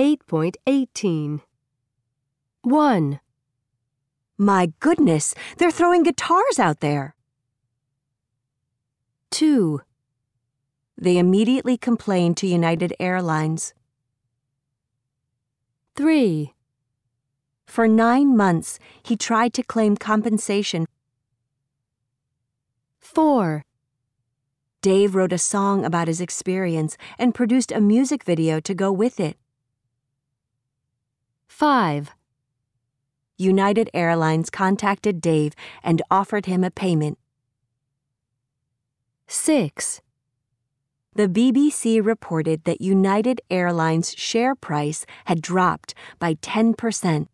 8.18 1. My goodness, they're throwing guitars out there. 2. They immediately complained to United Airlines. 3. For nine months, he tried to claim compensation. 4. Dave wrote a song about his experience and produced a music video to go with it. 5. United Airlines contacted Dave and offered him a payment. 6. The BBC reported that United Airlines' share price had dropped by 10%.